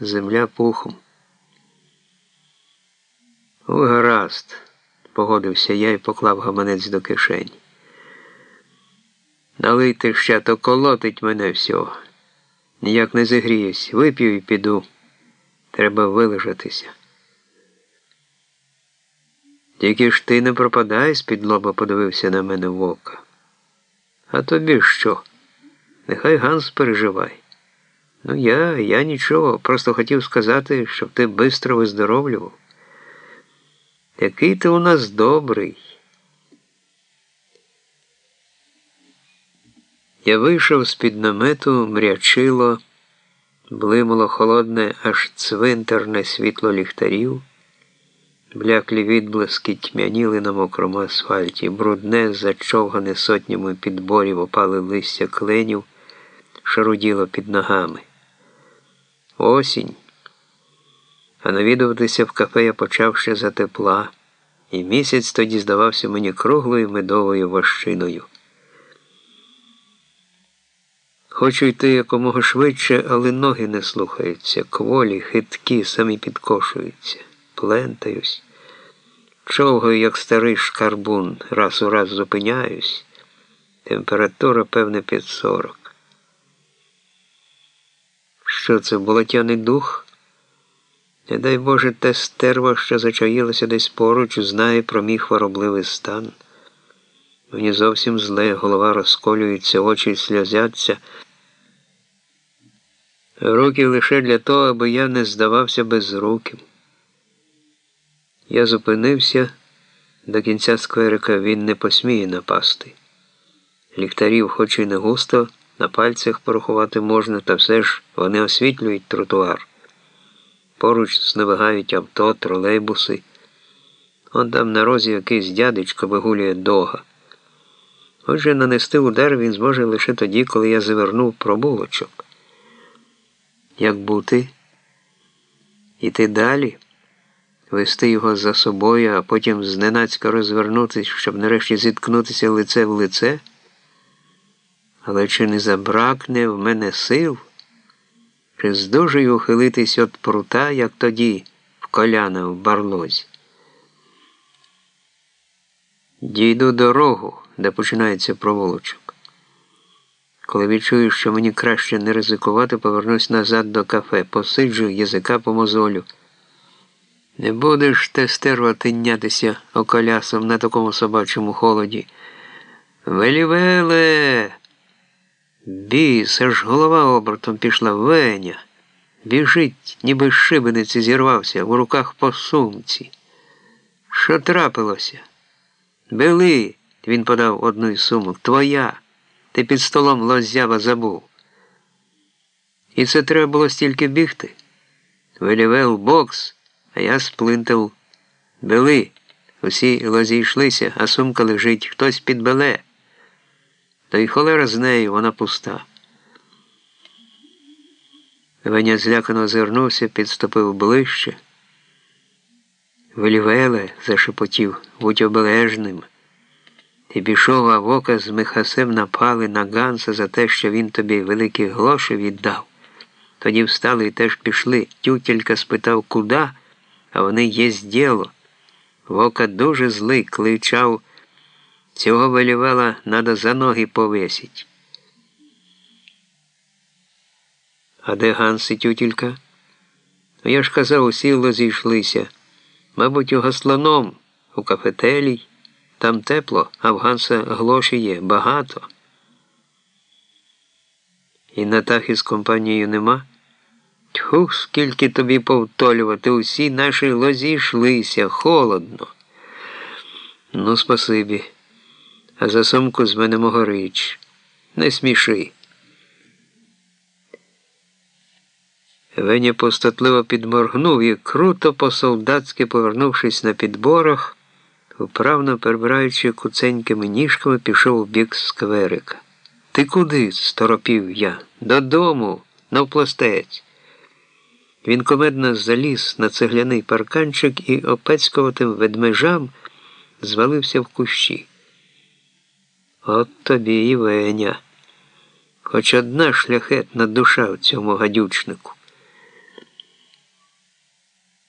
земля пухом. «О, гаразд», – погодився я і поклав гаманець до кишені. Налийте ще, то колотить мене всього. Ніяк не зігріюсь, вип'ю і піду. Треба вилежатися. Тільки ж ти не пропадай, з-під лоба подивився на мене вовка. А тобі що? Нехай Ганс переживай. Ну я, я нічого, просто хотів сказати, щоб ти бистро виздоровлював. Який ти у нас добрий. Я вийшов з-під намету, мрячило, блимало холодне, аж цвинтарне світло ліхтарів, бляклі відблиски тьмяніли на мокрому асфальті, брудне, зачовгане сотнями підборів опали листя кленів, шаруділо під ногами. Осінь. А навідуватися в кафе я почав ще за тепла, і місяць тоді здавався мені круглою медовою вощиною. Хочу йти якомога швидше, але ноги не слухаються, кволі, хиткі, самі підкошуються, плентаюсь. Човгаю, як старий шкарбун, раз у раз зупиняюсь. Температура, певне, під сорок. Що це, болотяний дух? Не дай Боже, те стерва, що зачаїлося десь поруч, знає про мій хворобливий стан. Мені зовсім зле, голова розколюється, очі сльозяться. Руки лише для того, аби я не здавався безруким. Я зупинився до кінця скверика, він не посміє напасти. Ліхтарів, хоч і не густо, на пальцях порахувати можна, та все ж вони освітлюють тротуар. Поруч зневигають авто, тролейбуси. Он там на розі якийсь дядечко вигулює дога. Отже, нанести удар він зможе лише тоді, коли я завернув пробулочок. Як бути? Іти далі, вести його за собою, а потім зненацька розвернутися, щоб нарешті зіткнутися лице в лице? Але чи не забракне в мене сил? Чи здужую ухилитись від прута, як тоді, в коляна в барлозі? Дійду дорогу, де починається проволочок. Коли відчую, що мені краще не ризикувати, повернусь назад до кафе, посиджу язика по мозолю. Не будеш те стерва тинятися околясом на такому собачому холоді. Велівеле! Біс, аж голова обертом пішла Веня. Біжить, ніби шибениці зірвався, в руках по сумці. Що трапилося? Бели, він подав одну із сумок. Твоя. Ти під столом лозява забув. І це треба було стільки бігти. Велівел бокс, а я сплинтив. Бели. Усі лозійшлися, а сумка лежить, хтось підбеле. Та й холера з нею, вона пуста. Веня злякано озирнувся, підступив ближче. Велівеле, зашепотів, будь обережним. І пішов, а вока з Михасем напали на Ганса за те, що він тобі великі гроші віддав. Тоді встали і теж пішли. Тютелька спитав, куди, а вони є діло. Вока дуже злий, кличав. Цього велівела надо за ноги повесить. А де Ганс і тютілька? Я ж казав, усі лозійшлися. Мабуть, у гасланом, у кафетелій. Там тепло, а в Ганса глоші є багато. І Натахи з компанією нема. Тьху, скільки тобі повтолювати, усі наші лозійшлися, холодно. Ну, спасибі. А за сумку з мене могорич. Не сміши. Веня постатливо підморгнув і, круто по-солдатськи повернувшись на підборах, вправно перебираючи куценькими ніжками, пішов у бік скверика. Ти куди? сторопів я. Додому, навпластець. Він комедно заліз на цегляний парканчик і опецькуватим ведмежам звалився в кущі. От тобі і Веня. Хоч одна шляхетна душа в цьому гадючнику.